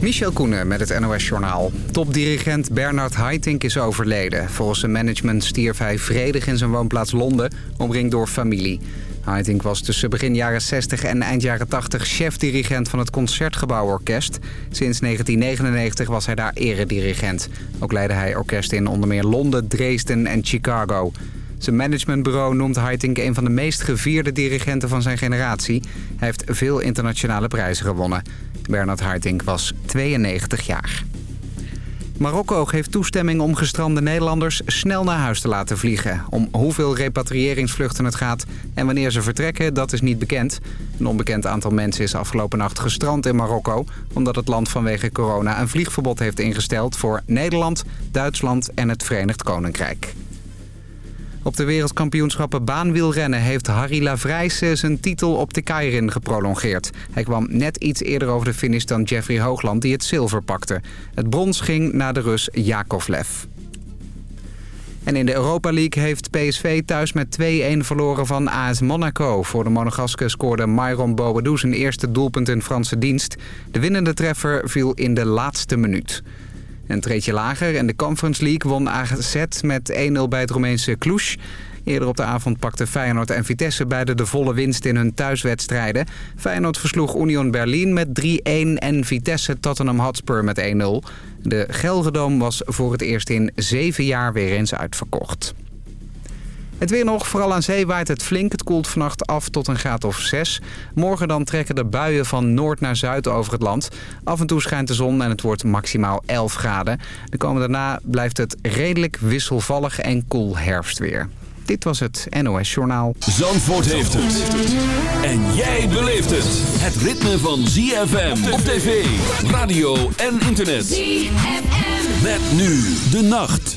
Michel Koenen met het NOS-journaal. Topdirigent Bernard Haitink is overleden. Volgens zijn management stierf hij vredig in zijn woonplaats Londen, omringd door familie. Haitink was tussen begin jaren 60 en eind jaren 80 chef-dirigent van het Concertgebouworkest. Sinds 1999 was hij daar eredirigent. Ook leidde hij orkesten in onder meer Londen, Dresden en Chicago. Zijn managementbureau noemt Haitink een van de meest gevierde dirigenten van zijn generatie. Hij heeft veel internationale prijzen gewonnen. Bernard Haitink was 92 jaar. Marokko geeft toestemming om gestrande Nederlanders snel naar huis te laten vliegen. Om hoeveel repatriëringsvluchten het gaat en wanneer ze vertrekken, dat is niet bekend. Een onbekend aantal mensen is afgelopen nacht gestrand in Marokko... omdat het land vanwege corona een vliegverbod heeft ingesteld voor Nederland, Duitsland en het Verenigd Koninkrijk. Op de wereldkampioenschappen baanwielrennen heeft Harry Lavrijse zijn titel op de Keirin geprolongeerd. Hij kwam net iets eerder over de finish dan Jeffrey Hoogland die het zilver pakte. Het brons ging naar de Rus Jakovlev. En in de Europa League heeft PSV thuis met 2-1 verloren van AS Monaco. Voor de Monegasken scoorde Myron Boadou zijn eerste doelpunt in Franse dienst. De winnende treffer viel in de laatste minuut. Een treedje lager en de Conference League won AZ met 1-0 bij het Roemeense Cluj. Eerder op de avond pakten Feyenoord en Vitesse beide de volle winst in hun thuiswedstrijden. Feyenoord versloeg Union Berlin met 3-1 en Vitesse Tottenham Hotspur met 1-0. De Gelredome was voor het eerst in zeven jaar weer eens uitverkocht. Het weer nog, vooral aan zee waait het flink. Het koelt vannacht af tot een graad of 6. Morgen dan trekken de buien van noord naar zuid over het land. Af en toe schijnt de zon en het wordt maximaal 11 graden. De komende daarna blijft het redelijk wisselvallig en koel herfstweer. Dit was het NOS Journaal. Zandvoort heeft het. En jij beleeft het. Het ritme van ZFM op tv, radio en internet. ZFM. Met nu de nacht.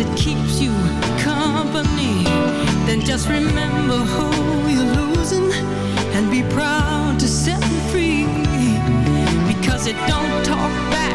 it keeps you company, then just remember who you're losing and be proud to set free. Because it don't talk back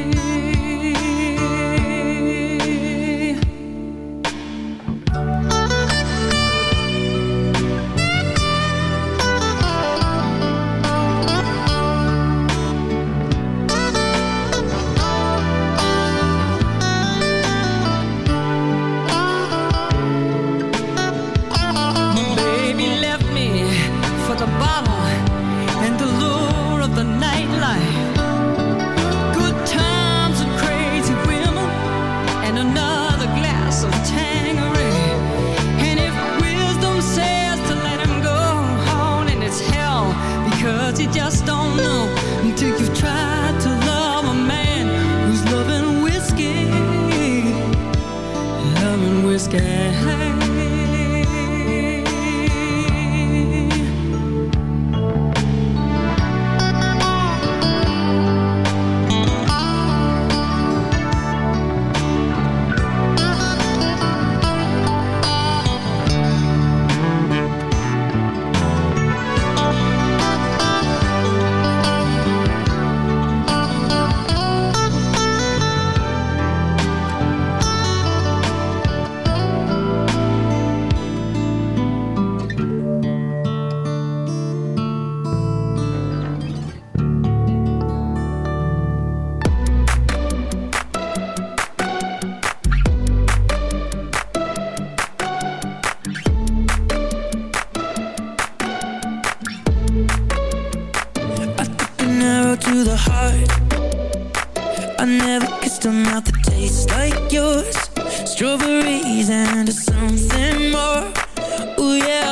To the heart. I never kissed a mouth that tastes like yours. Strawberries and something more. Ooh yeah,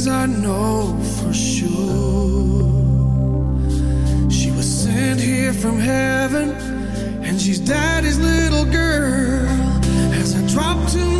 things I know for sure. She was sent here from heaven, and she's daddy's little girl. As I drop to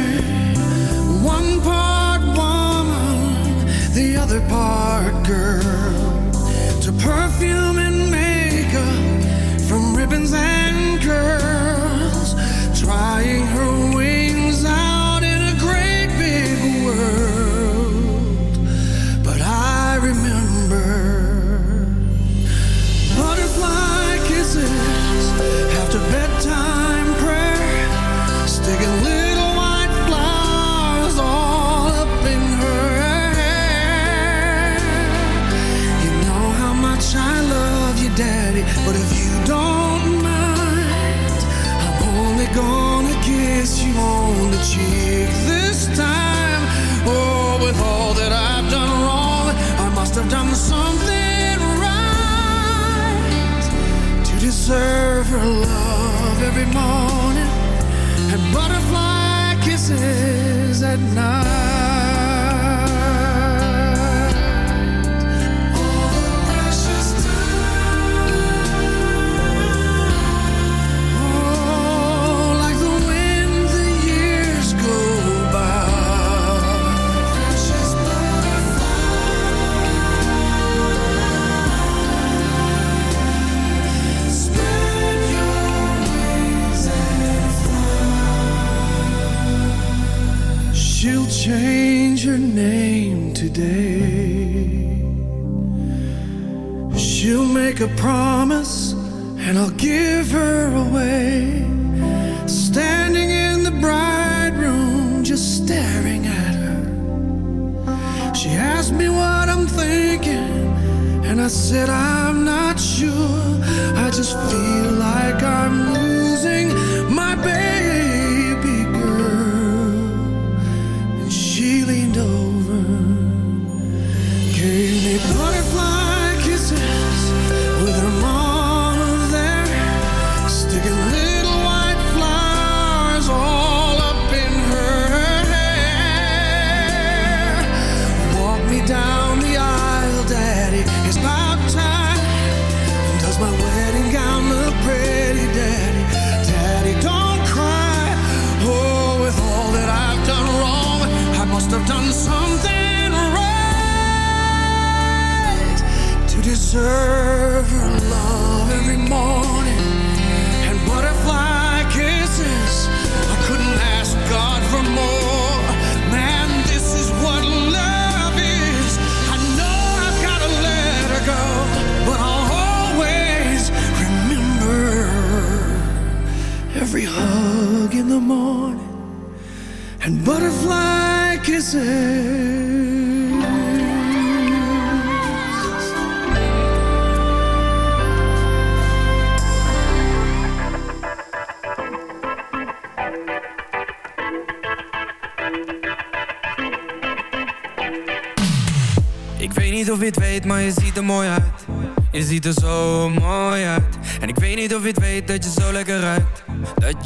Heather Parker to perfume and makeup from ribbons and curls, trying.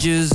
Dat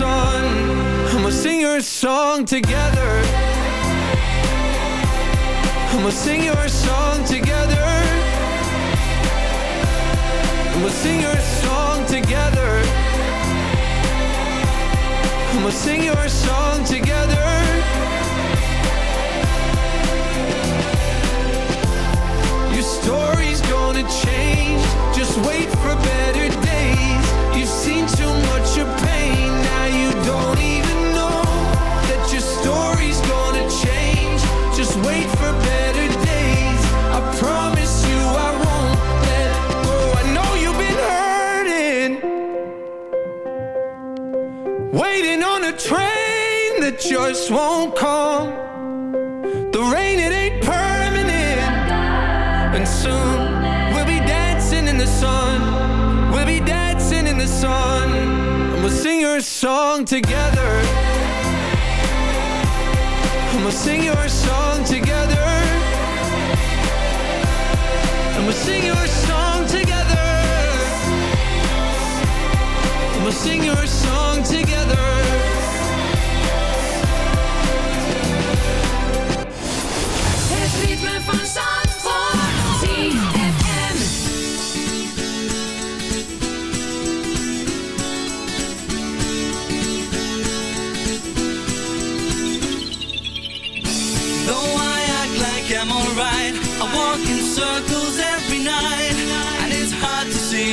We'll sing your song together. We'll sing your song together. We'll sing your song together. We'll sing your song together. Your story's gonna change. Just wait for better days. You've seen too much of pain. Now you don't even know that your story's gonna change. Just wait for better days. I promise you I won't let go. I know you've been hurting. Waiting on a train that just won't come. The rain, it ain't permanent. And soon your song together. I'm gonna sing your song together. And we'll sing your song together. And we'll sing your song together.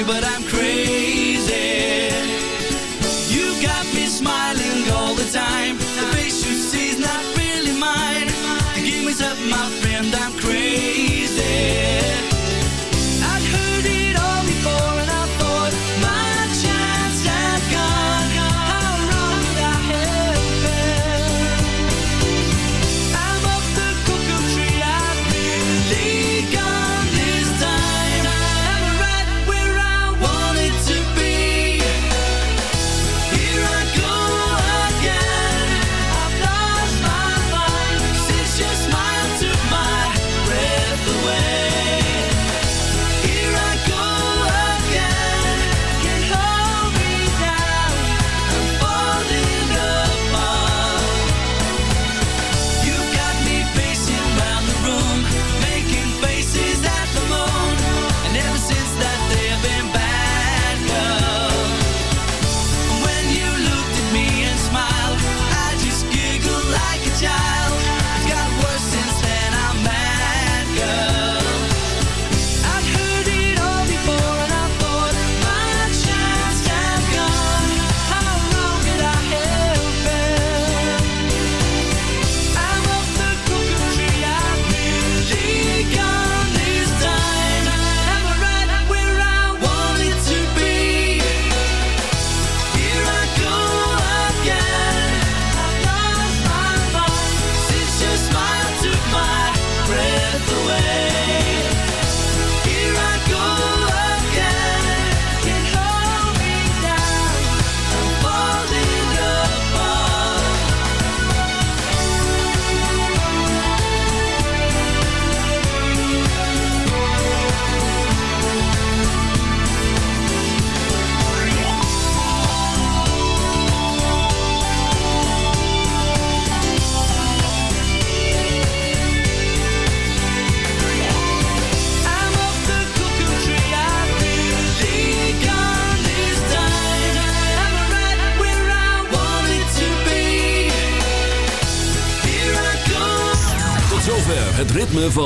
But I'm